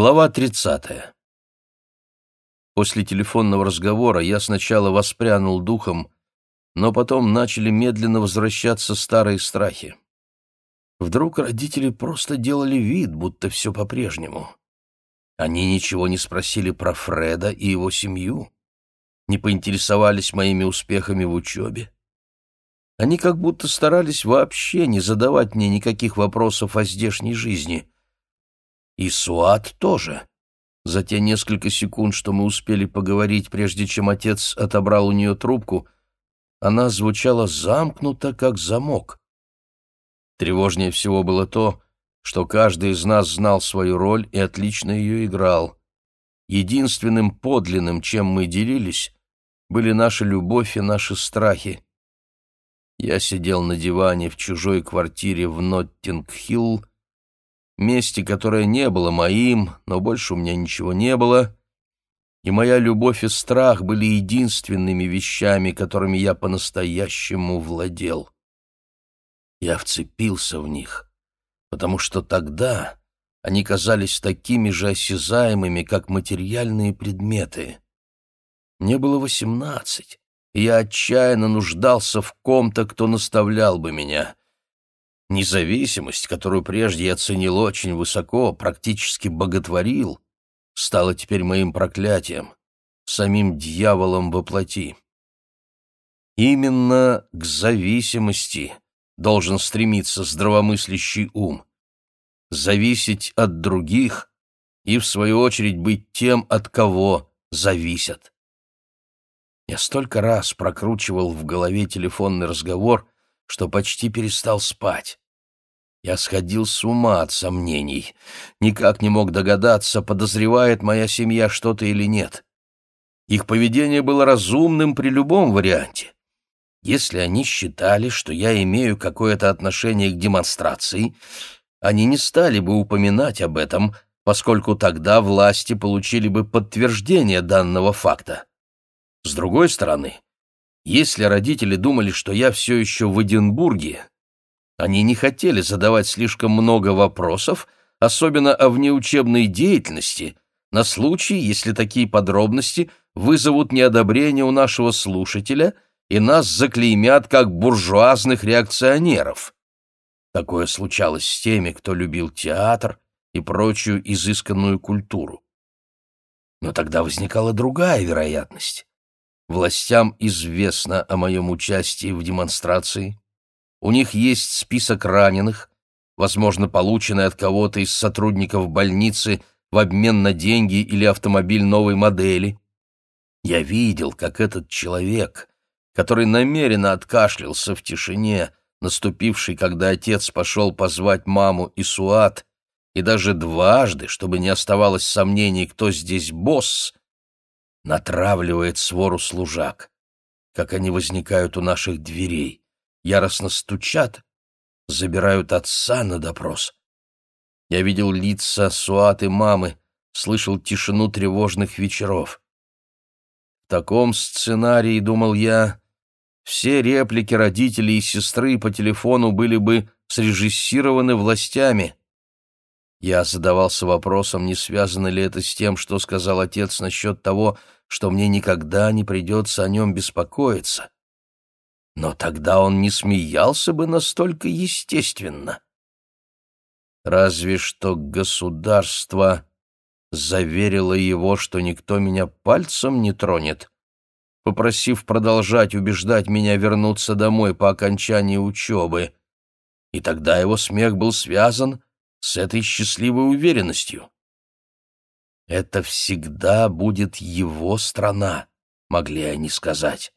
Глава 30. После телефонного разговора я сначала воспрянул духом, но потом начали медленно возвращаться старые страхи. Вдруг родители просто делали вид, будто все по-прежнему. Они ничего не спросили про Фреда и его семью, не поинтересовались моими успехами в учебе. Они как будто старались вообще не задавать мне никаких вопросов о здешней жизни — и Суат тоже. За те несколько секунд, что мы успели поговорить, прежде чем отец отобрал у нее трубку, она звучала замкнуто, как замок. Тревожнее всего было то, что каждый из нас знал свою роль и отлично ее играл. Единственным подлинным, чем мы делились, были наша любовь и наши страхи. Я сидел на диване в чужой квартире в Ноттинг-Хилл месте, которое не было моим, но больше у меня ничего не было, и моя любовь и страх были единственными вещами, которыми я по-настоящему владел. Я вцепился в них, потому что тогда они казались такими же осязаемыми, как материальные предметы. Мне было восемнадцать, и я отчаянно нуждался в ком-то, кто наставлял бы меня. Независимость, которую прежде я ценил очень высоко, практически боготворил, стала теперь моим проклятием, самим дьяволом во плоти. Именно к зависимости должен стремиться здравомыслящий ум. Зависеть от других и, в свою очередь, быть тем, от кого зависят. Я столько раз прокручивал в голове телефонный разговор, что почти перестал спать. Я сходил с ума от сомнений. Никак не мог догадаться, подозревает моя семья что-то или нет. Их поведение было разумным при любом варианте. Если они считали, что я имею какое-то отношение к демонстрации, они не стали бы упоминать об этом, поскольку тогда власти получили бы подтверждение данного факта. С другой стороны, если родители думали, что я все еще в Эдинбурге, они не хотели задавать слишком много вопросов, особенно о внеучебной деятельности, на случай, если такие подробности вызовут неодобрение у нашего слушателя и нас заклеймят как буржуазных реакционеров. Такое случалось с теми, кто любил театр и прочую изысканную культуру. Но тогда возникала другая вероятность. Властям известно о моем участии в демонстрации. У них есть список раненых, возможно, полученный от кого-то из сотрудников больницы в обмен на деньги или автомобиль новой модели. Я видел, как этот человек, который намеренно откашлялся в тишине, наступивший, когда отец пошел позвать маму и Суат, и даже дважды, чтобы не оставалось сомнений, кто здесь босс, натравливает свору служак, как они возникают у наших дверей, яростно стучат, забирают отца на допрос. Я видел лица Суат и мамы, слышал тишину тревожных вечеров. В таком сценарии, думал я, все реплики родителей и сестры по телефону были бы срежиссированы властями. Я задавался вопросом, не связано ли это с тем, что сказал отец насчет того, что мне никогда не придется о нем беспокоиться. Но тогда он не смеялся бы настолько естественно. Разве что государство заверило его, что никто меня пальцем не тронет, попросив продолжать убеждать меня вернуться домой по окончании учебы. И тогда его смех был связан с этой счастливой уверенностью. Это всегда будет его страна, могли они сказать.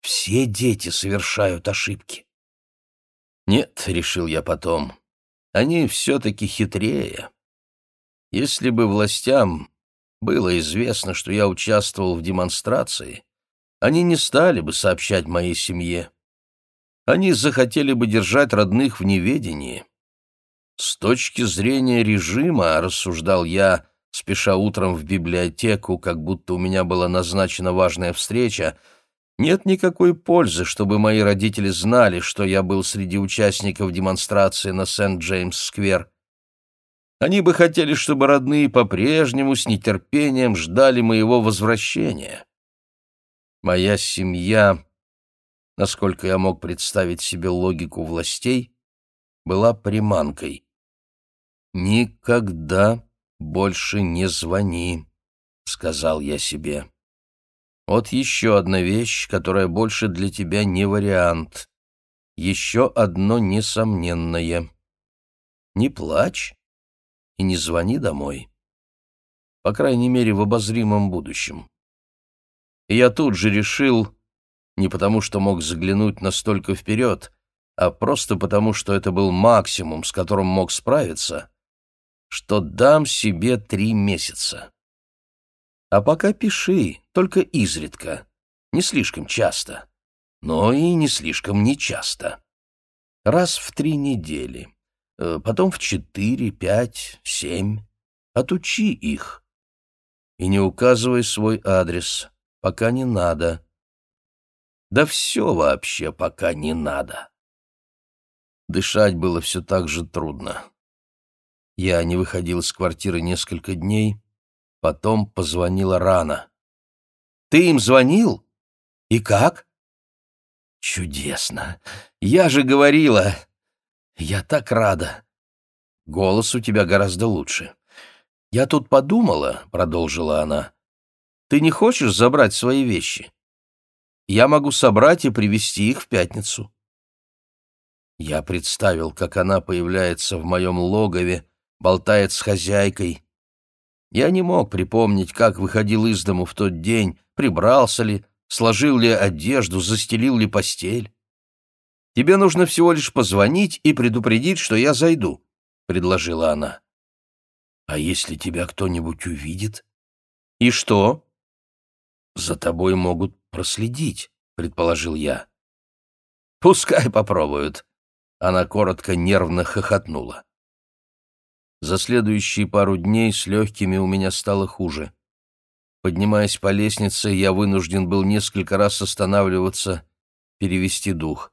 Все дети совершают ошибки. Нет, решил я потом, они все-таки хитрее. Если бы властям было известно, что я участвовал в демонстрации, они не стали бы сообщать моей семье. Они захотели бы держать родных в неведении. С точки зрения режима, рассуждал я, спеша утром в библиотеку, как будто у меня была назначена важная встреча, нет никакой пользы, чтобы мои родители знали, что я был среди участников демонстрации на Сент-Джеймс-сквер. Они бы хотели, чтобы родные по-прежнему с нетерпением ждали моего возвращения. Моя семья, насколько я мог представить себе логику властей, была приманкой. «Никогда больше не звони», — сказал я себе. «Вот еще одна вещь, которая больше для тебя не вариант. Еще одно несомненное. Не плачь и не звони домой. По крайней мере, в обозримом будущем». И я тут же решил, не потому что мог заглянуть настолько вперед, а просто потому, что это был максимум, с которым мог справиться, что дам себе три месяца. А пока пиши, только изредка, не слишком часто, но и не слишком нечасто. Раз в три недели, э, потом в четыре, пять, семь. Отучи их. И не указывай свой адрес, пока не надо. Да все вообще пока не надо. Дышать было все так же трудно. Я не выходил из квартиры несколько дней, потом позвонила рано. «Ты им звонил? И как?» «Чудесно! Я же говорила! Я так рада! Голос у тебя гораздо лучше. Я тут подумала, — продолжила она, — ты не хочешь забрать свои вещи? Я могу собрать и привезти их в пятницу. Я представил, как она появляется в моем логове, болтает с хозяйкой. Я не мог припомнить, как выходил из дому в тот день, прибрался ли, сложил ли одежду, застелил ли постель. «Тебе нужно всего лишь позвонить и предупредить, что я зайду», — предложила она. «А если тебя кто-нибудь увидит?» «И что?» «За тобой могут проследить», — предположил я. «Пускай попробуют», она коротко нервно хохотнула. За следующие пару дней с легкими у меня стало хуже. Поднимаясь по лестнице, я вынужден был несколько раз останавливаться, перевести дух.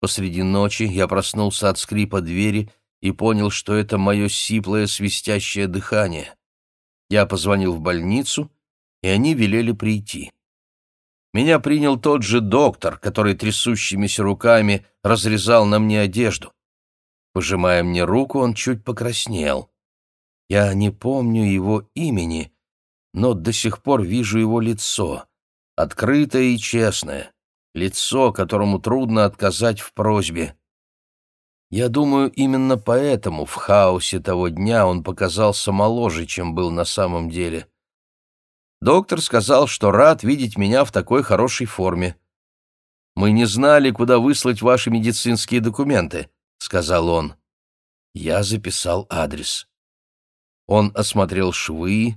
Посреди ночи я проснулся от скрипа двери и понял, что это мое сиплое свистящее дыхание. Я позвонил в больницу, и они велели прийти. Меня принял тот же доктор, который трясущимися руками разрезал на мне одежду. Пожимая мне руку, он чуть покраснел. Я не помню его имени, но до сих пор вижу его лицо, открытое и честное, лицо, которому трудно отказать в просьбе. Я думаю, именно поэтому в хаосе того дня он показался моложе, чем был на самом деле. Доктор сказал, что рад видеть меня в такой хорошей форме. «Мы не знали, куда выслать ваши медицинские документы», — сказал он. Я записал адрес. Он осмотрел швы,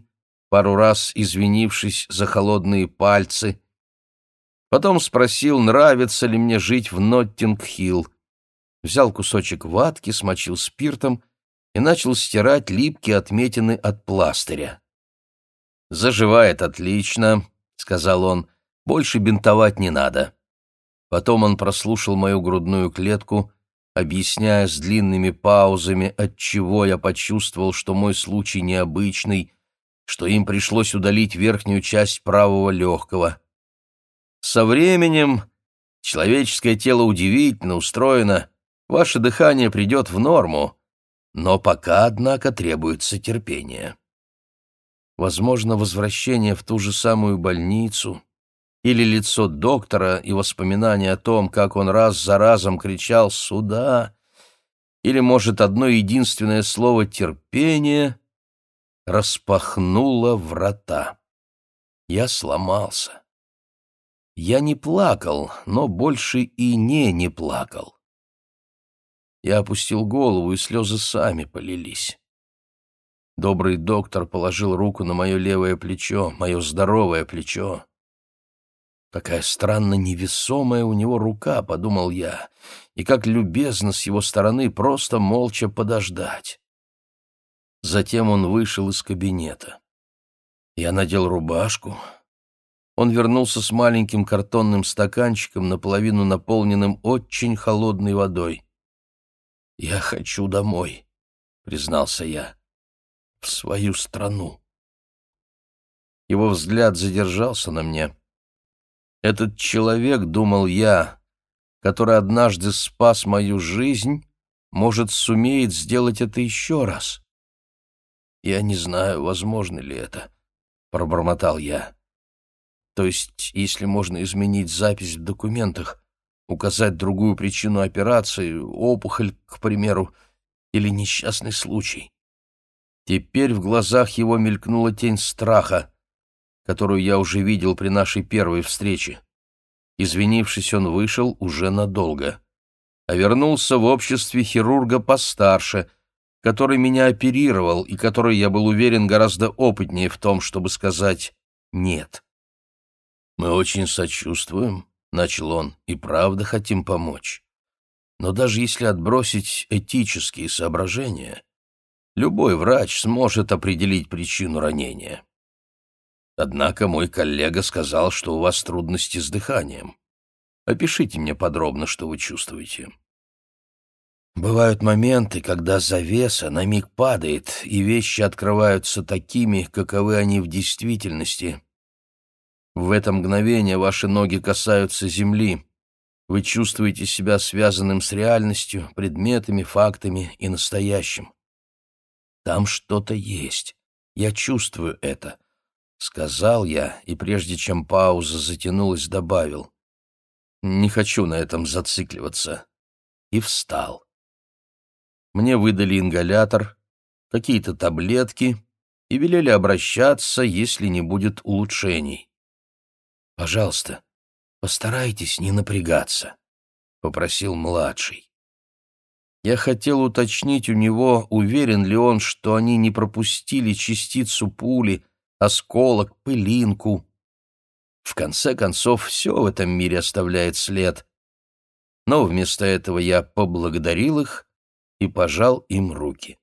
пару раз извинившись за холодные пальцы. Потом спросил, нравится ли мне жить в Ноттинг-Хилл. Взял кусочек ватки, смочил спиртом и начал стирать липкие отметины от пластыря. «Заживает отлично», — сказал он, — «больше бинтовать не надо». Потом он прослушал мою грудную клетку, объясняя с длинными паузами, от чего я почувствовал, что мой случай необычный, что им пришлось удалить верхнюю часть правого легкого. Со временем человеческое тело удивительно устроено, ваше дыхание придет в норму, но пока, однако, требуется терпение. Возможно, возвращение в ту же самую больницу или лицо доктора и воспоминания о том, как он раз за разом кричал «Сюда!» или, может, одно единственное слово «терпение» распахнуло врата. Я сломался. Я не плакал, но больше и не не плакал. Я опустил голову, и слезы сами полились. Добрый доктор положил руку на мое левое плечо, мое здоровое плечо. Какая странно невесомая у него рука, подумал я, и как любезно с его стороны просто молча подождать. Затем он вышел из кабинета. Я надел рубашку. Он вернулся с маленьким картонным стаканчиком, наполовину наполненным очень холодной водой. «Я хочу домой», — признался я. «В свою страну». Его взгляд задержался на мне. Этот человек, думал я, который однажды спас мою жизнь, может, сумеет сделать это еще раз. Я не знаю, возможно ли это, — пробормотал я. То есть, если можно изменить запись в документах, указать другую причину операции, опухоль, к примеру, или несчастный случай. Теперь в глазах его мелькнула тень страха, которую я уже видел при нашей первой встрече. Извинившись, он вышел уже надолго, а вернулся в обществе хирурга постарше, который меня оперировал и который, я был уверен, гораздо опытнее в том, чтобы сказать «нет». «Мы очень сочувствуем», — начал он, — «и правда хотим помочь. Но даже если отбросить этические соображения, любой врач сможет определить причину ранения. Однако мой коллега сказал, что у вас трудности с дыханием. Опишите мне подробно, что вы чувствуете. Бывают моменты, когда завеса на миг падает, и вещи открываются такими, каковы они в действительности. В это мгновение ваши ноги касаются земли. Вы чувствуете себя связанным с реальностью, предметами, фактами и настоящим. Там что-то есть. Я чувствую это. Сказал я, и прежде чем пауза затянулась, добавил. Не хочу на этом зацикливаться. И встал. Мне выдали ингалятор, какие-то таблетки и велели обращаться, если не будет улучшений. «Пожалуйста, постарайтесь не напрягаться», — попросил младший. Я хотел уточнить у него, уверен ли он, что они не пропустили частицу пули, осколок, пылинку. В конце концов, все в этом мире оставляет след. Но вместо этого я поблагодарил их и пожал им руки.